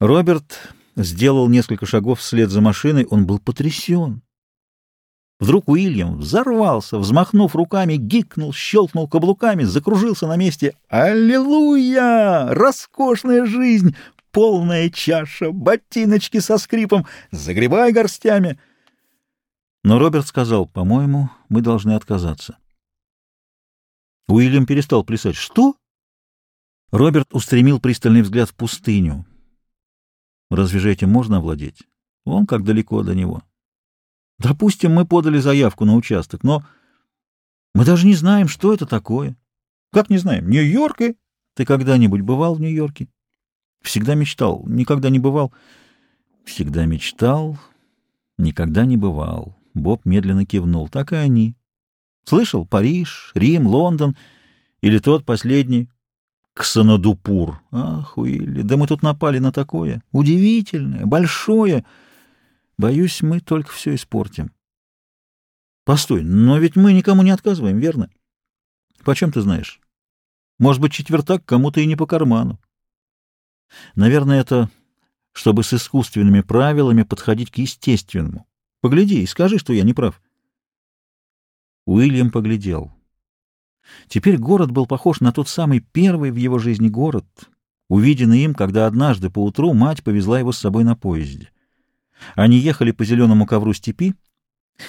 Роберт сделал несколько шагов вслед за машиной. Он был потрясен. Вдруг Уильям взорвался, взмахнув руками, гикнул, щелкнул каблуками, закружился на месте. «Аллилуйя! Роскошная жизнь! Полная чаша, ботиночки со скрипом, загребай горстями!» Но Роберт сказал, «По-моему, мы должны отказаться». Уильям перестал плясать. «Что?» Роберт устремил пристальный взгляд в пустыню. Разве же этим можно овладеть? Он как далеко до него. Допустим, мы подали заявку на участок, но мы даже не знаем, что это такое. Как не знаем? Нью-Йорк и... Ты когда-нибудь бывал в Нью-Йорке? Всегда мечтал. Никогда не бывал. Всегда мечтал. Никогда не бывал. Боб медленно кивнул. Так и они. Слышал? Париж, Рим, Лондон или тот последний Ксанадупур. Ах, Уилли, да мы тут напали на такое. Удивительное, большое. Боюсь, мы только все испортим. Постой, но ведь мы никому не отказываем, верно? Почем ты знаешь? Может быть, четвертак кому-то и не по карману. Наверное, это чтобы с искусственными правилами подходить к естественному. Погляди и скажи, что я не прав. Уильям поглядел. Теперь город был похож на тот самый первый в его жизни город, увиденный им, когда однажды поутру мать повезла его с собой на поезде. Они ехали по зеленому ковру степи,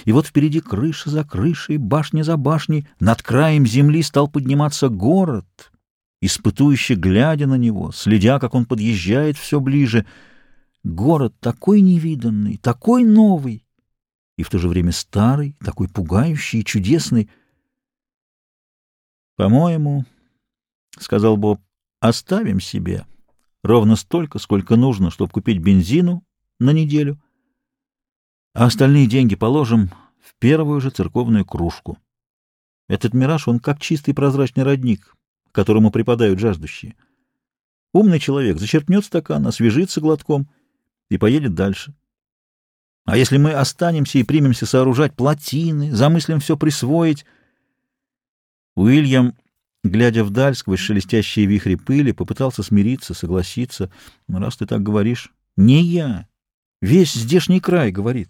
и вот впереди крыша за крышей, башня за башней, над краем земли стал подниматься город, испытующе глядя на него, следя, как он подъезжает все ближе. Город такой невиданный, такой новый, и в то же время старый, такой пугающий и чудесный — по-моему, — сказал Боб, — оставим себе ровно столько, сколько нужно, чтобы купить бензину на неделю, а остальные деньги положим в первую же церковную кружку. Этот мираж, он как чистый прозрачный родник, которому припадают жаждущие. Умный человек зачерпнет стакан, освежится глотком и поедет дальше. А если мы останемся и примемся сооружать плотины, замыслим все присвоить, Уильям, глядя вдаль сквозь шелестящие вихри пыли, попытался смириться, согласиться. «Ну, раз ты так говоришь...» «Не я. Весь здешний край говорит.